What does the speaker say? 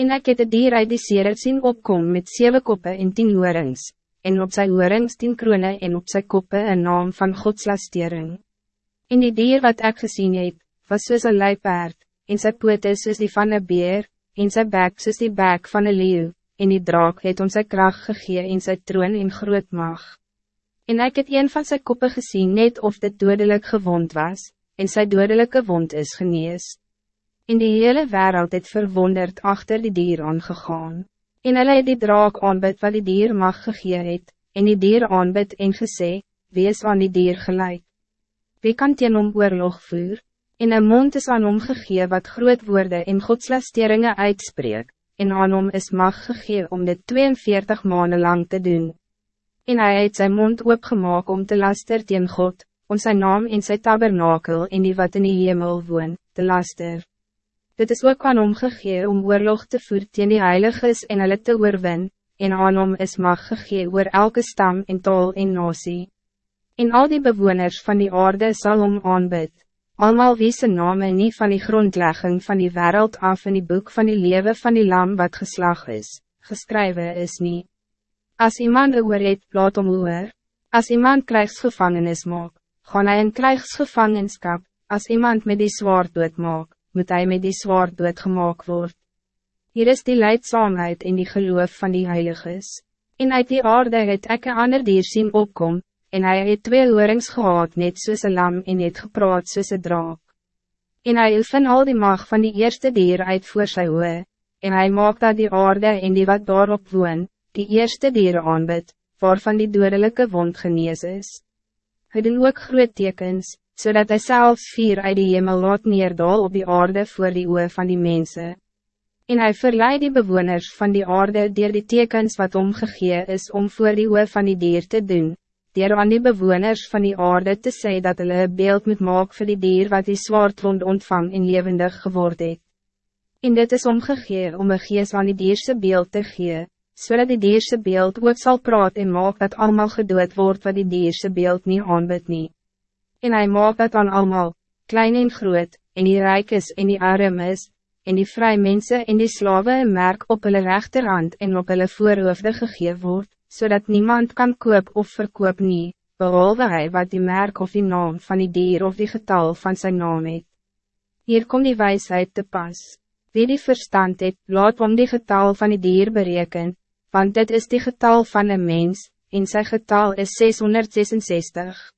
En ek het die dier uit die seret sien opkom met zeven koppen en tien hoorings, en op zijn hoorings tien kroone en op zijn koppen een naam van godslastering. En die dier wat ek gezien het, was soos een luipaard, en sy poot is soos die van een beer, en sy bek soos die bek van een leeuw, en die draak het ons sy kracht gegee en sy troon en groot mag. En ik het een van zijn koppen gezien net of dit dodelijk gewond was, en sy dodelijke wond is genees. En die hele wereld het verwonderd achter die dier aangegaan. En hulle het die draak aanbid wat die dier mag gegee het, en die dier aanbid en gesê, wees aan die dier gelijk. Wie kan teen om oorlog voer? En een mond is aan hom gegee wat groot woorden en godslasteringen uitspreek, en aan hom is mag gegee om dit 42 maanden lang te doen en hij het zijn mond opgemaak om te laster teen God, om zijn naam in zijn tabernakel in die wat in die hemel woon, te laster. Dit is ook aan hom gegee om oorlog te voer teen die heiliges en hulle te oorwin, en aan hom is mag gegee oor elke stam en taal en nasie. En al die bewoners van die aarde zal hom aanbid, allemaal wie zijn name niet van die grondlegging van die wereld af in die boek van die leven van die lam wat geslag is, geschreven is niet. Als iemand oor het, laat om oor. Als iemand krijgsgevangenis maak, gaan hij in krijgsgevangenschap. Als iemand met die zwaard doet maak, moet hij met die zwaard doet gemaakt worden. Hier is die leidzaamheid in die geloof van die heiliges. En uit die aarde het ek een ander dier sien opkom, en hij het twee oorings gehad net soos een lam en het gepraat soos een draak. En hij wil van al die mag van die eerste dier uit voor sy oor, en hij maakt dat die aarde en die wat daarop woon, die eerste dieren aanbid, waarvan die dodelijke wond genees is. Hij doen ook groot tekens, zodat hij zelf vier uit die hemel laat neerdal op die aarde voor die oor van die mensen. En hij verleidt die bewoners van die aarde dier die tekens wat omgegee is om voor die oor van die dier te doen, dier aan die bewoners van die aarde te zeggen dat hulle een beeld moet maak voor die dier wat die zwaardwond ontvang en levendig geworden het. En dit is omgegee om een geest aan die dierse beeld te gee, zodat so die dierse beeld ook zal praat en maak dat allemaal gedood wordt wat die dierse beeld niet aanbid nie. En hij maakt dat aan allemaal, klein en groot, en die rijk is en die arm is, en die vrij mensen en die slaven een merk op hulle rechterhand en op hulle voorhoofde gegeven wordt, zodat niemand kan koop of verkoop nie, behalve hij wat die merk of die naam van die dier of die getal van zijn naam het. Hier komt die wijsheid te pas. Wie die verstand het, laat om die getal van die dier bereken, want dit is die getal van een mens, en zijn getal is 666.